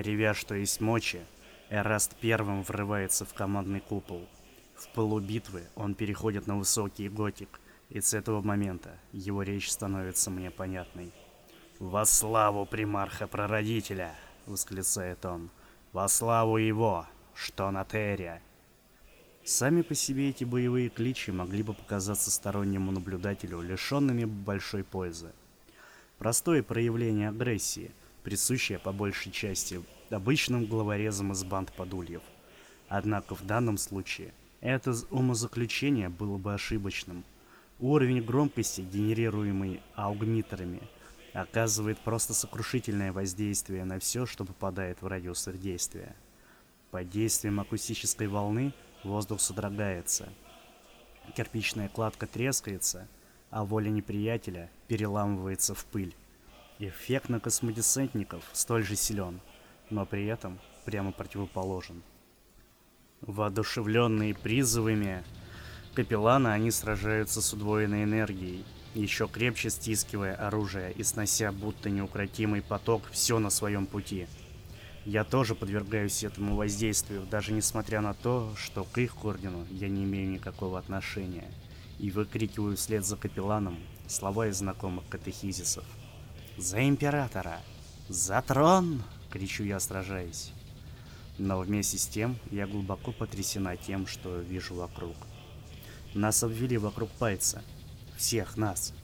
Ревя, что есть мочи, Эраст первым врывается в командный купол. В пылу битвы он переходит на высокий готик, и с этого момента его речь становится мне понятной. «Во славу примарха-прародителя!» — восклицает он. «Во славу его, что на Терре!» Сами по себе эти боевые кличи могли бы показаться стороннему наблюдателю лишенными большой пользы. Простое проявление агрессии, присущее по большей части обычным главорезам из банд подульев. Однако в данном случае это умозаключение было бы ошибочным. Уровень громкости, генерируемый аугмитерами, оказывает просто сокрушительное воздействие на все, что попадает в радиус их действия. Под действием акустической волны воздух содрогается. Кирпичная кладка трескается, а воля неприятеля переламывается в пыль. Эффект на космодесантников столь же силен, но при этом прямо противоположен. Воодушевленные призывами капеллана, они сражаются с удвоенной энергией, еще крепче стискивая оружие и снося будто неукротимый поток все на своем пути. Я тоже подвергаюсь этому воздействию, даже несмотря на то, что к их ордену я не имею никакого отношения, и выкрикиваю вслед за капелланом слова из знакомых катехизисов. «За императора! За трон!» — кричу я, сражаясь. Но вместе с тем я глубоко потрясена тем, что вижу вокруг. Нас обвели вокруг пальца. Всех нас.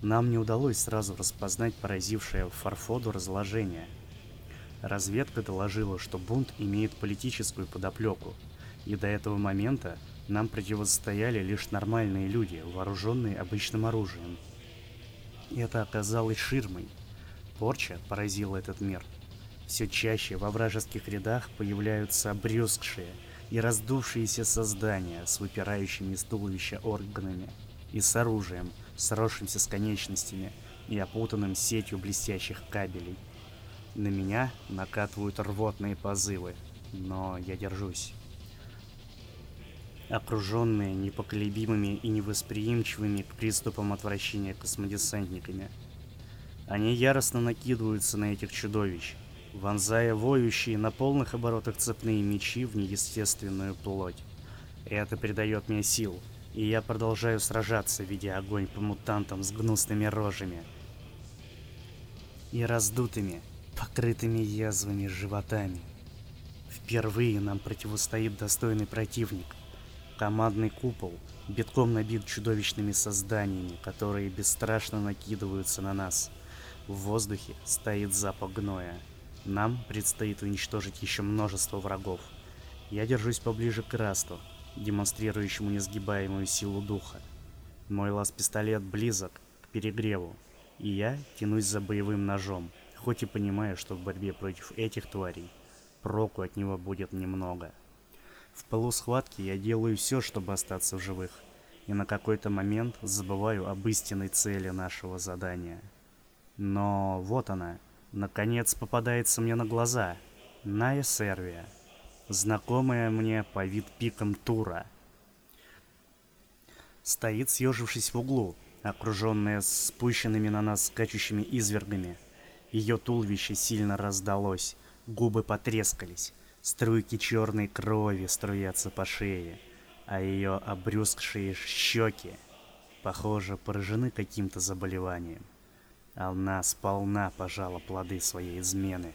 Нам не удалось сразу распознать поразившее Фарфоду разложение. Разведка доложила, что бунт имеет политическую подоплеку, и до этого момента нам противостояли лишь нормальные люди, вооруженные обычным оружием. И это оказалось ширмой. Порча поразила этот мир. Все чаще во вражеских рядах появляются обрюзгшие и раздувшиеся создания с выпирающими из туловища органами и с оружием, сросшимся с конечностями и опутанным сетью блестящих кабелей. На меня накатывают рвотные позывы, но я держусь. Окруженные непоколебимыми и невосприимчивыми к приступам отвращения космодесантниками. Они яростно накидываются на этих чудовищ, вонзая воющие на полных оборотах цепные мечи в неестественную плоть. Это придает мне сил, и я продолжаю сражаться, видя огонь по мутантам с гнусными рожами и раздутыми, покрытыми язвами животами. Впервые нам противостоит достойный противник. Командный купол битком набит чудовищными созданиями, которые бесстрашно накидываются на нас. В воздухе стоит запах гноя. Нам предстоит уничтожить еще множество врагов. Я держусь поближе к Расту, демонстрирующему несгибаемую силу духа. Мой лаз-пистолет близок к перегреву, и я тянусь за боевым ножом, хоть и понимаю, что в борьбе против этих тварей проку от него будет немного. В полу схватки я делаю все, чтобы остаться в живых, и на какой-то момент забываю об истинной цели нашего задания. Но вот она, наконец попадается мне на глаза. Ная Сервия знакомая мне по вид пикам Тура. Стоит, съежившись в углу, окруженная спущенными на нас скачущими извергами. Ее туловище сильно раздалось, губы потрескались, струйки черной крови струятся по шее, а ее обрюзгшие щеки, похоже, поражены каким-то заболеванием. Она сполна пожала плоды своей измены.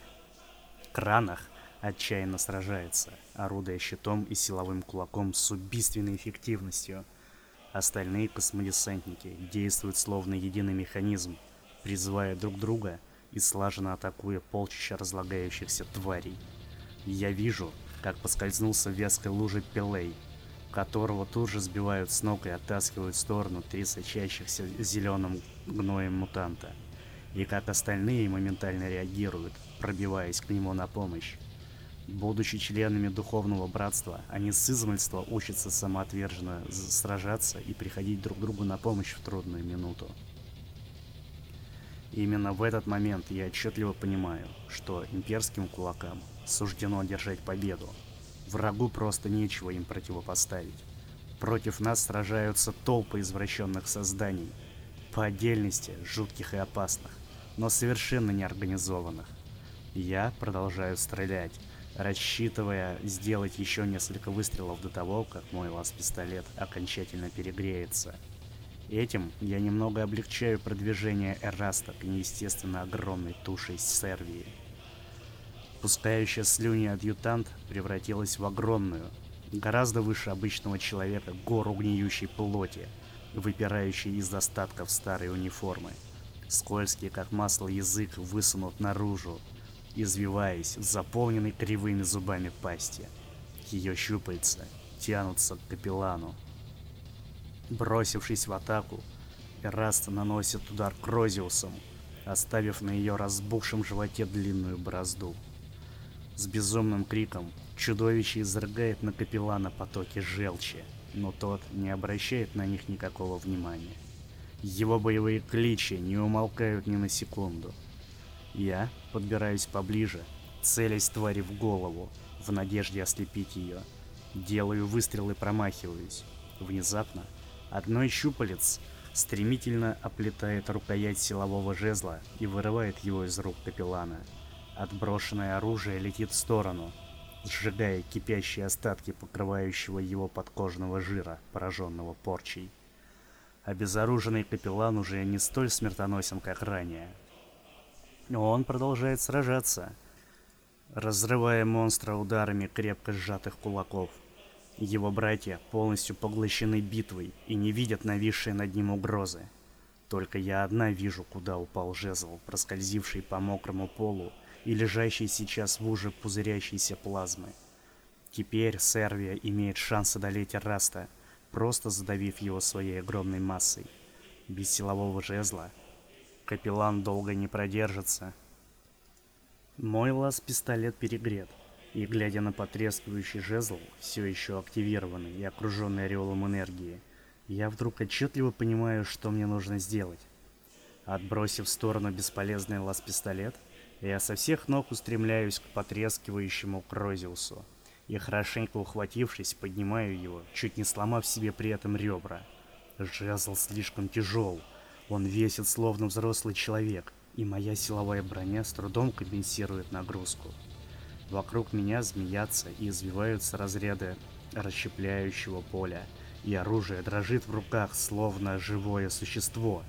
Кранах отчаянно сражается, орудуя щитом и силовым кулаком с убийственной эффективностью. Остальные космодесантники действуют словно единый механизм, призывая друг друга и слаженно атакуя полчища разлагающихся тварей. Я вижу, как поскользнулся в вязкой луже Пелей, которого тут же сбивают с ног и оттаскивают в сторону три сочащихся зеленым гноем мутанта, и как остальные моментально реагируют, пробиваясь к нему на помощь. Будучи членами духовного братства, они с измальства учатся самоотверженно сражаться и приходить друг другу на помощь в трудную минуту. именно в этот момент я отчетливо понимаю, что имперским кулакам суждено одержать победу. Врагу просто нечего им противопоставить. Против нас сражаются толпы извращенных созданий, по отдельности жутких и опасных, но совершенно неорганизованных. Я продолжаю стрелять, рассчитывая сделать еще несколько выстрелов до того, как мой лаз-пистолет окончательно перегреется. Этим я немного облегчаю продвижение Эраста к неестественно огромной тушей Сервии. Пускающая слюни адъютант превратилась в огромную, гораздо выше обычного человека, гору гниющей плоти, выпирающей из остатков старой униформы. Скользкий, как масло, язык высунут наружу, извиваясь, заполненный кривыми зубами пасти. Ее щупальца тянутся к капеллану. Бросившись в атаку, Эраст наносит удар Крозиусом, оставив на ее разбухшем животе длинную борозду. С безумным криком чудовище изрыгает на капеллана потоки желчи, но тот не обращает на них никакого внимания. Его боевые кличи не умолкают ни на секунду. Я подбираюсь поближе, целясь твари в голову, в надежде ослепить ее. Делаю выстрел и промахиваюсь. Внезапно одной щупалец стремительно оплетает рукоять силового жезла и вырывает его из рук капеллана. Отброшенное оружие летит в сторону, сжигая кипящие остатки покрывающего его подкожного жира, пораженного порчей. Обезоруженный капеллан уже не столь смертоносен, как ранее. Он продолжает сражаться, разрывая монстра ударами крепко сжатых кулаков. Его братья полностью поглощены битвой и не видят нависшие над ним угрозы. Только я одна вижу, куда упал жезл, проскользивший по мокрому полу и лежащий сейчас в уже пузырящейся плазмы. Теперь Сервия имеет шанс одолеть Раста – просто задавив его своей огромной массой. Без силового жезла капеллан долго не продержится. Мой лаз-пистолет перегрет, и глядя на потрескивающий жезл, все еще активированный и окруженный ореолом энергии, я вдруг отчетливо понимаю, что мне нужно сделать. Отбросив в сторону бесполезный лаз-пистолет, я со всех ног устремляюсь к потрескивающему Крозиусу и, хорошенько ухватившись, поднимаю его, чуть не сломав себе при этом ребра. Жезл слишком тяжел, он весит словно взрослый человек, и моя силовая броня с трудом компенсирует нагрузку. Вокруг меня змеятся и извиваются разряды расщепляющего поля, и оружие дрожит в руках, словно живое существо.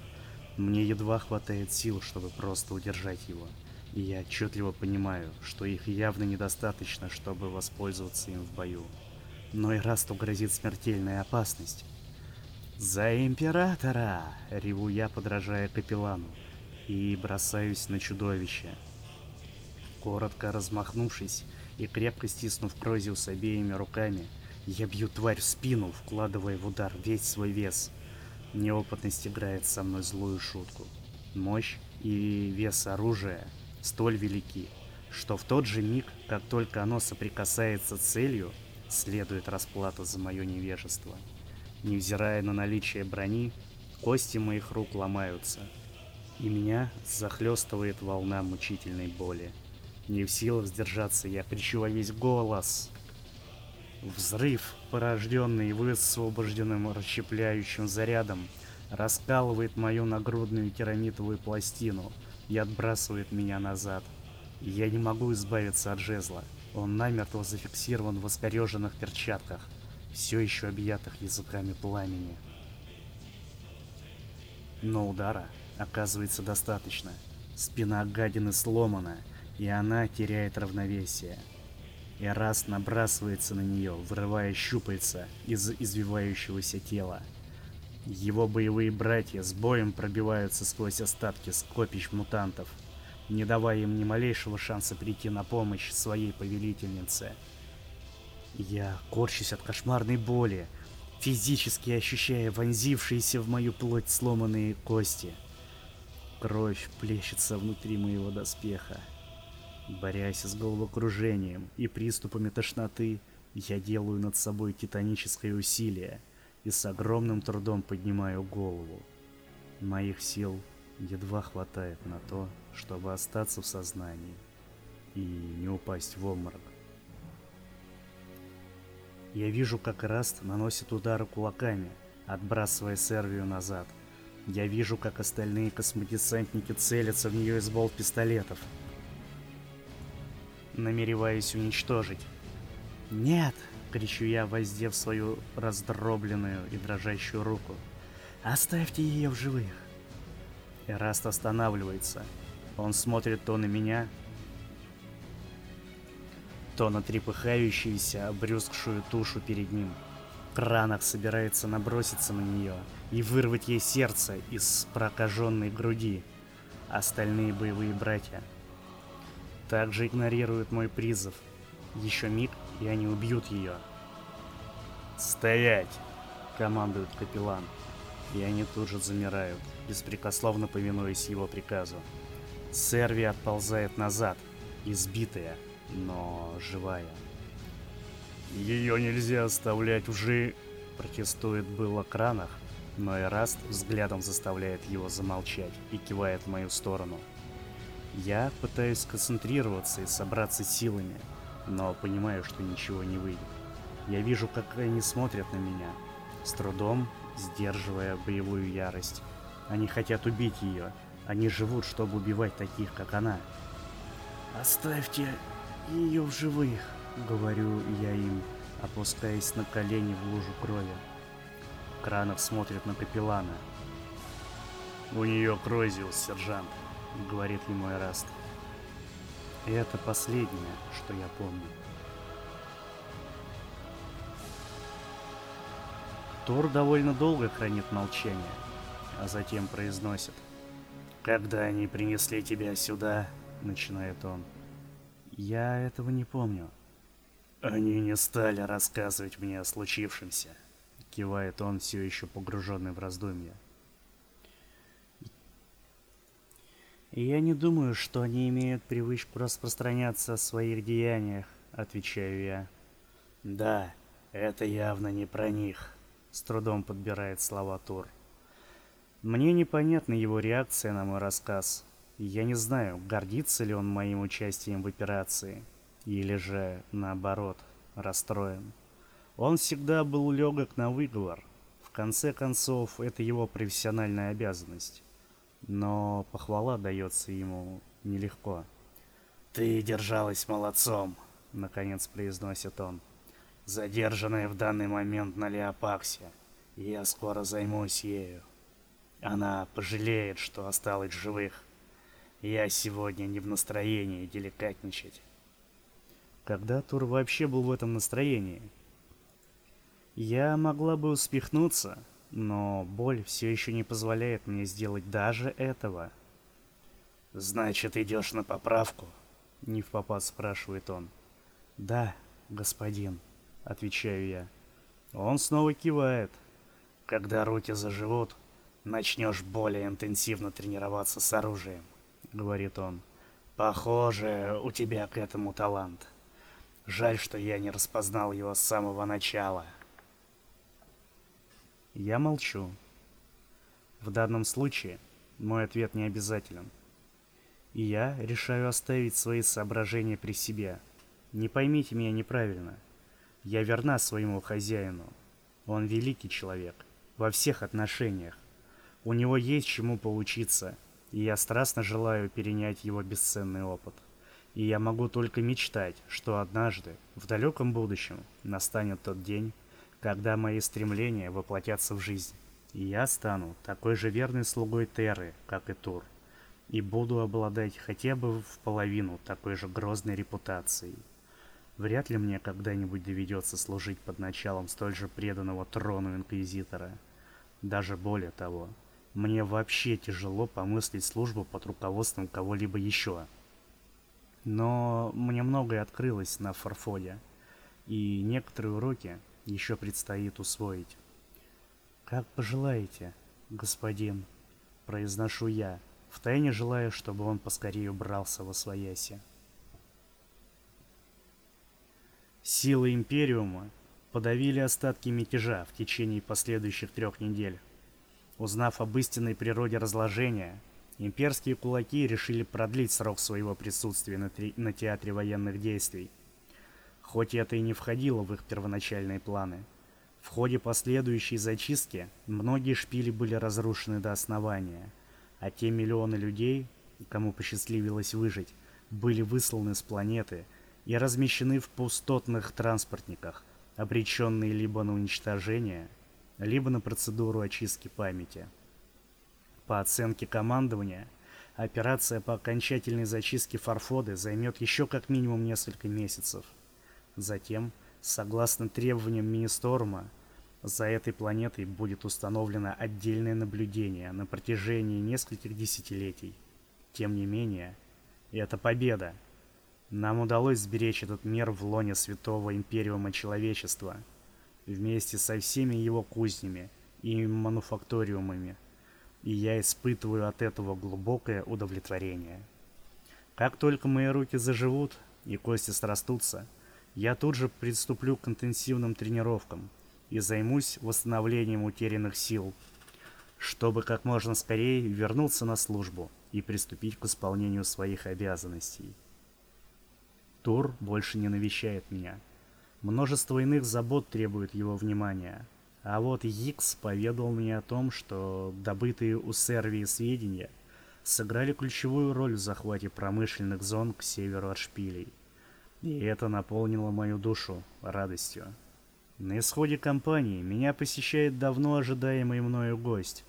Мне едва хватает сил, чтобы просто удержать его и я отчетливо понимаю, что их явно недостаточно, чтобы воспользоваться им в бою. Но и Расту грозит смертельная опасность. «За Императора!» — реву я, подражая капеллану, и бросаюсь на чудовище. Коротко размахнувшись и крепко стиснув Крозиус обеими руками, я бью тварь в спину, вкладывая в удар весь свой вес. Неопытность играет со мной злую шутку. Мощь и вес оружия — столь велики, что в тот же миг, как только оно соприкасается с целью, следует расплата за мое невежество. Невзирая на наличие брони, кости моих рук ломаются, и меня захлестывает волна мучительной боли. Не в силах сдержаться, я кричу во весь голос. Взрыв, порожденный высвобожденным расщепляющим зарядом, раскалывает мою нагрудную керамитовую пластину — и отбрасывает меня назад. Я не могу избавиться от жезла. Он намертво зафиксирован в искореженных перчатках, все еще объятых языками пламени. Но удара оказывается достаточно. Спина гадины сломана, и она теряет равновесие. И раз набрасывается на нее, вырывая щупальца из извивающегося тела. Его боевые братья с боем пробиваются сквозь остатки скопищ мутантов, не давая им ни малейшего шанса прийти на помощь своей повелительнице. Я корчусь от кошмарной боли, физически ощущая вонзившиеся в мою плоть сломанные кости. Кровь плещется внутри моего доспеха. Борясь с головокружением и приступами тошноты, я делаю над собой титаническое усилие — и с огромным трудом поднимаю голову. Моих сил едва хватает на то, чтобы остаться в сознании и не упасть в обморок. Я вижу, как Раст наносит удары кулаками, отбрасывая Сервию назад. Я вижу, как остальные космодесантники целятся в нее из болт пистолетов. намереваясь уничтожить. «Нет!» — кричу я, воздев свою раздробленную и дрожащую руку. «Оставьте ее в живых!» Эраст останавливается. Он смотрит то на меня, то на трепыхающуюся, обрюзгшую тушу перед ним. Кранах собирается наброситься на нее и вырвать ей сердце из прокаженной груди. Остальные боевые братья также игнорируют мой призыв. Еще миг, и они убьют ее. «Стоять!» — командует капеллан. И они тут же замирают, беспрекословно повинуясь его приказу. Серви отползает назад, избитая, но живая. «Ее нельзя оставлять в жи...» Протестует было Кранах, но Эраст взглядом заставляет его замолчать и кивает в мою сторону. Я пытаюсь сконцентрироваться и собраться силами, но понимаю, что ничего не выйдет. Я вижу, как они смотрят на меня, с трудом сдерживая боевую ярость. Они хотят убить ее. Они живут, чтобы убивать таких, как она. «Оставьте ее в живых», — говорю я им, опускаясь на колени в лужу крови. Кранов смотрит на капеллана. «У нее крозиус, сержант», — говорит ему Эраст. И это последнее, что я помню. Тор довольно долго хранит молчание, а затем произносит. «Когда они принесли тебя сюда?» — начинает он. «Я этого не помню». «Они не стали рассказывать мне о случившемся», — кивает он, все еще погруженный в раздумья. И я не думаю, что они имеют привычку распространяться о своих деяниях, отвечаю я. Да, это явно не про них, с трудом подбирает слова Тур. Мне непонятна его реакция на мой рассказ. Я не знаю, гордится ли он моим участием в операции, или же, наоборот, расстроен. Он всегда был легок на выговор. В конце концов, это его профессиональная обязанность но похвала дается ему нелегко. «Ты держалась молодцом», — наконец произносит он. «Задержанная в данный момент на Леопаксе. Я скоро займусь ею. Она пожалеет, что осталась живых. Я сегодня не в настроении деликатничать». Когда Тур вообще был в этом настроении? Я могла бы успехнуться, но боль все еще не позволяет мне сделать даже этого. «Значит, идешь на поправку?» — не в попад спрашивает он. «Да, господин», — отвечаю я. Он снова кивает. «Когда руки заживут, начнешь более интенсивно тренироваться с оружием», — говорит он. «Похоже, у тебя к этому талант. Жаль, что я не распознал его с самого начала». Я молчу. В данном случае мой ответ не обязателен. И я решаю оставить свои соображения при себе. Не поймите меня неправильно. Я верна своему хозяину. Он великий человек. Во всех отношениях. У него есть чему поучиться, и я страстно желаю перенять его бесценный опыт. И я могу только мечтать, что однажды, в далеком будущем, настанет тот день, когда мои стремления воплотятся в жизнь. И я стану такой же верной слугой Терры, как и Тур, и буду обладать хотя бы в половину такой же грозной репутацией. Вряд ли мне когда-нибудь доведется служить под началом столь же преданного трону Инквизитора. Даже более того, мне вообще тяжело помыслить службу под руководством кого-либо еще. Но мне многое открылось на Фарфоде, и некоторые уроки еще предстоит усвоить. «Как пожелаете, господин», — произношу я, втайне желая, чтобы он поскорее убрался во свояси. Силы Империума подавили остатки мятежа в течение последующих трех недель. Узнав об истинной природе разложения, имперские кулаки решили продлить срок своего присутствия на, на театре военных действий хоть это и не входило в их первоначальные планы. В ходе последующей зачистки многие шпили были разрушены до основания, а те миллионы людей, кому посчастливилось выжить, были высланы с планеты, и размещены в пустотных транспортниках, обреченные либо на уничтожение, либо на процедуру очистки памяти. По оценке командования, операция по окончательной зачистке Фарфоды займет еще как минимум несколько месяцев. Затем, согласно требованиям Министорма, за этой планетой будет установлено отдельное наблюдение на протяжении нескольких десятилетий. Тем не менее, это победа. Нам удалось сберечь этот мир в лоне святого империума человечества, вместе со всеми его кузнями и мануфакториумами, и я испытываю от этого глубокое удовлетворение. Как только мои руки заживут и кости срастутся, я тут же приступлю к интенсивным тренировкам и займусь восстановлением утерянных сил, чтобы как можно скорее вернуться на службу и приступить к исполнению своих обязанностей. Тур больше не навещает меня. Множество иных забот требует его внимания. А вот Икс поведал мне о том, что добытые у Сервии сведения сыграли ключевую роль в захвате промышленных зон к северу от шпилей. И это наполнило мою душу радостью. На исходе кампании меня посещает давно ожидаемый мною гость.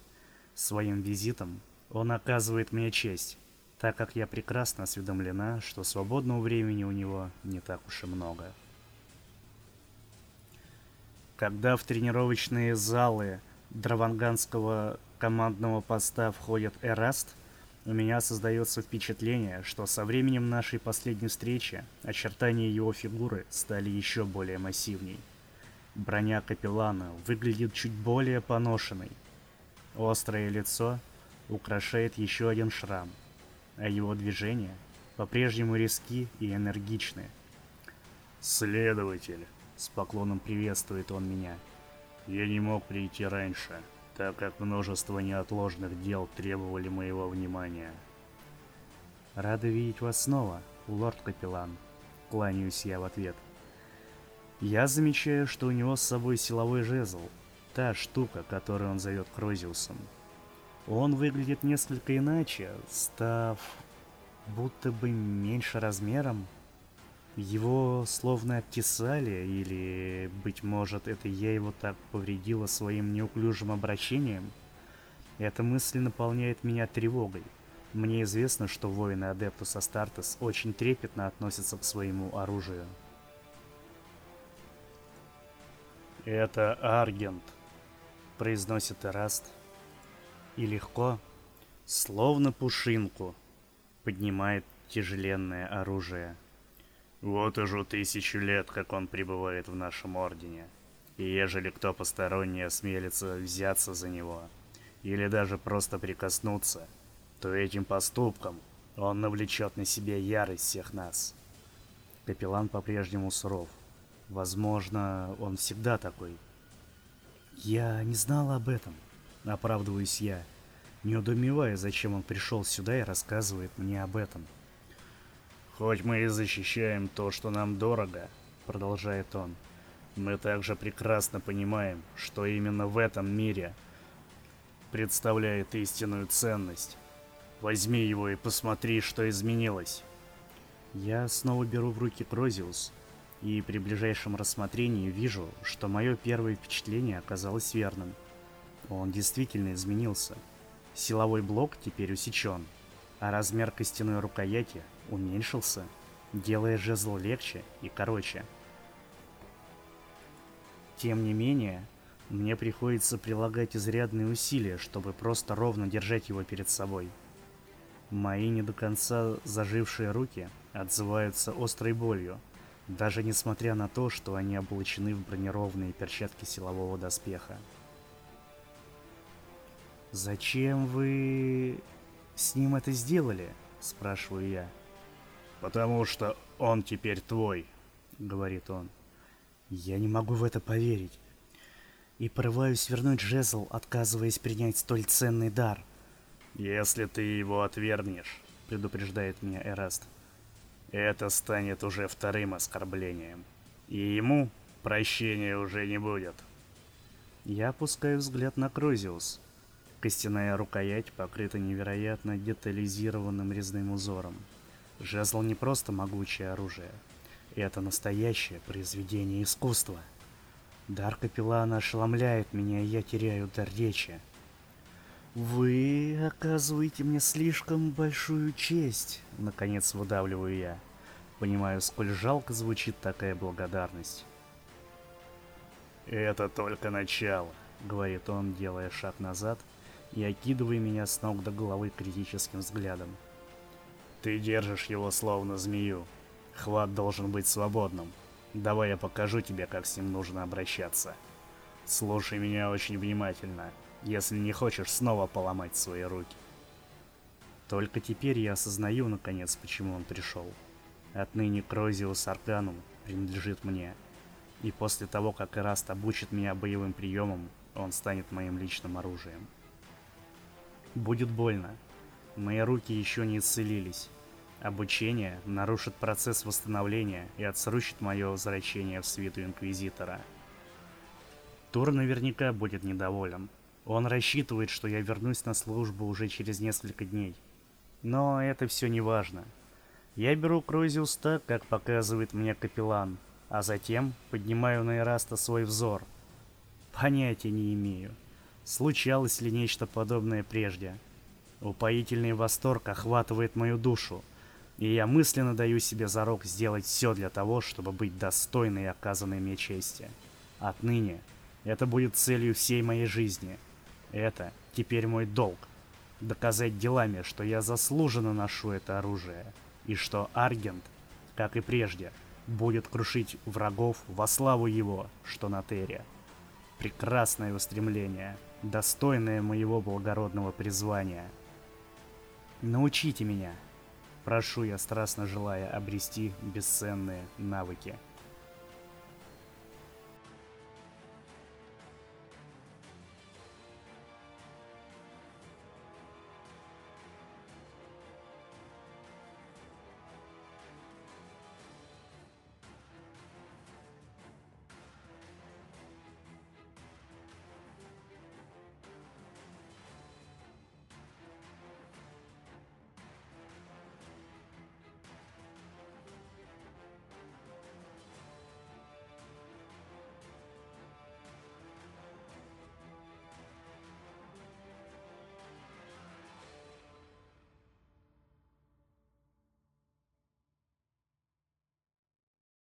Своим визитом он оказывает мне честь, так как я прекрасно осведомлена, что свободного времени у него не так уж и много. Когда в тренировочные залы Драванганского командного поста входит Эраст, у меня создается впечатление, что со временем нашей последней встречи очертания его фигуры стали еще более массивней. Броня капеллана выглядит чуть более поношенной. Острое лицо украшает еще один шрам, а его движения по-прежнему резки и энергичны. «Следователь!» — с поклоном приветствует он меня. «Я не мог прийти раньше, так как множество неотложных дел требовали моего внимания». «Рада видеть вас снова, лорд-капеллан», — кланяюсь я в ответ. Я замечаю, что у него с собой силовой жезл, та штука, которую он зовет Крозиусом. Он выглядит несколько иначе, став будто бы меньше размером. Его словно обтесали, или, быть может, это я его так повредила своим неуклюжим обращением. Эта мысль наполняет меня тревогой. Мне известно, что воины Адептус Астартес очень трепетно относятся к своему оружию. «Это Аргент», — произносит Эраст, — и легко, словно пушинку, поднимает тяжеленное оружие. Вот уже тысячу лет, как он пребывает в нашем ордене. И ежели кто посторонний осмелится взяться за него, или даже просто прикоснуться, то этим поступком он навлечет на себя ярость всех нас. Капеллан по-прежнему суров. Возможно, он всегда такой. Я не знала об этом. Оправдываюсь я, не удумевая, зачем он пришел сюда и рассказывает мне об этом. «Хоть мы и защищаем то, что нам дорого», — продолжает он, — «мы также прекрасно понимаем, что именно в этом мире представляет истинную ценность. Возьми его и посмотри, что изменилось». Я снова беру в руки Крозиус, и при ближайшем рассмотрении вижу, что мое первое впечатление оказалось верным — он действительно изменился. Силовой блок теперь усечен, а размер костяной рукояти уменьшился, делая жезл легче и короче. Тем не менее, мне приходится прилагать изрядные усилия, чтобы просто ровно держать его перед собой. Мои не до конца зажившие руки отзываются острой болью, даже несмотря на то, что они облачены в бронированные перчатки силового доспеха. «Зачем вы с ним это сделали?» – спрашиваю я. «Потому что он теперь твой», – говорит он. Я не могу в это поверить. И порываюсь вернуть жезл, отказываясь принять столь ценный дар. «Если ты его отвергнешь», — предупреждает меня Эраст, — «это станет уже вторым оскорблением, и ему прощения уже не будет». Я опускаю взгляд на Крозиус. Костяная рукоять покрыта невероятно детализированным резным узором. Жезл не просто могучее оружие. Это настоящее произведение искусства. Дар капеллана ошеломляет меня, и я теряю дар речи. «Вы оказываете мне слишком большую честь», — наконец выдавливаю я. Понимаю, сколь жалко звучит такая благодарность. «Это только начало», — говорит он, делая шаг назад и окидывая меня с ног до головы критическим взглядом. «Ты держишь его словно змею. Хват должен быть свободным. Давай я покажу тебе, как с ним нужно обращаться. Слушай меня очень внимательно, если не хочешь снова поломать свои руки». Только теперь я осознаю, наконец, почему он пришел. Отныне Крозиус Арканум принадлежит мне. И после того, как Эраст обучит меня боевым приемам, он станет моим личным оружием. Будет больно. Мои руки еще не исцелились. Обучение нарушит процесс восстановления и отсрочит мое возвращение в свиту Инквизитора. Тур наверняка будет недоволен. Он рассчитывает, что я вернусь на службу уже через несколько дней. Но это все не важно. Я беру Крозиус так, как показывает мне капеллан, а затем поднимаю на Эраста свой взор. Понятия не имею, случалось ли нечто подобное прежде. Упоительный восторг охватывает мою душу, и я мысленно даю себе зарок сделать все для того, чтобы быть достойной оказанной мне чести. Отныне это будет целью всей моей жизни. Это теперь мой долг. Доказать делами, что я заслуженно ношу это оружие, и что Аргент, как и прежде, будет крушить врагов во славу его, что на Терре. Прекрасное устремление, достойное моего благородного призвания. Научите меня, прошу я, страстно желая обрести бесценные навыки.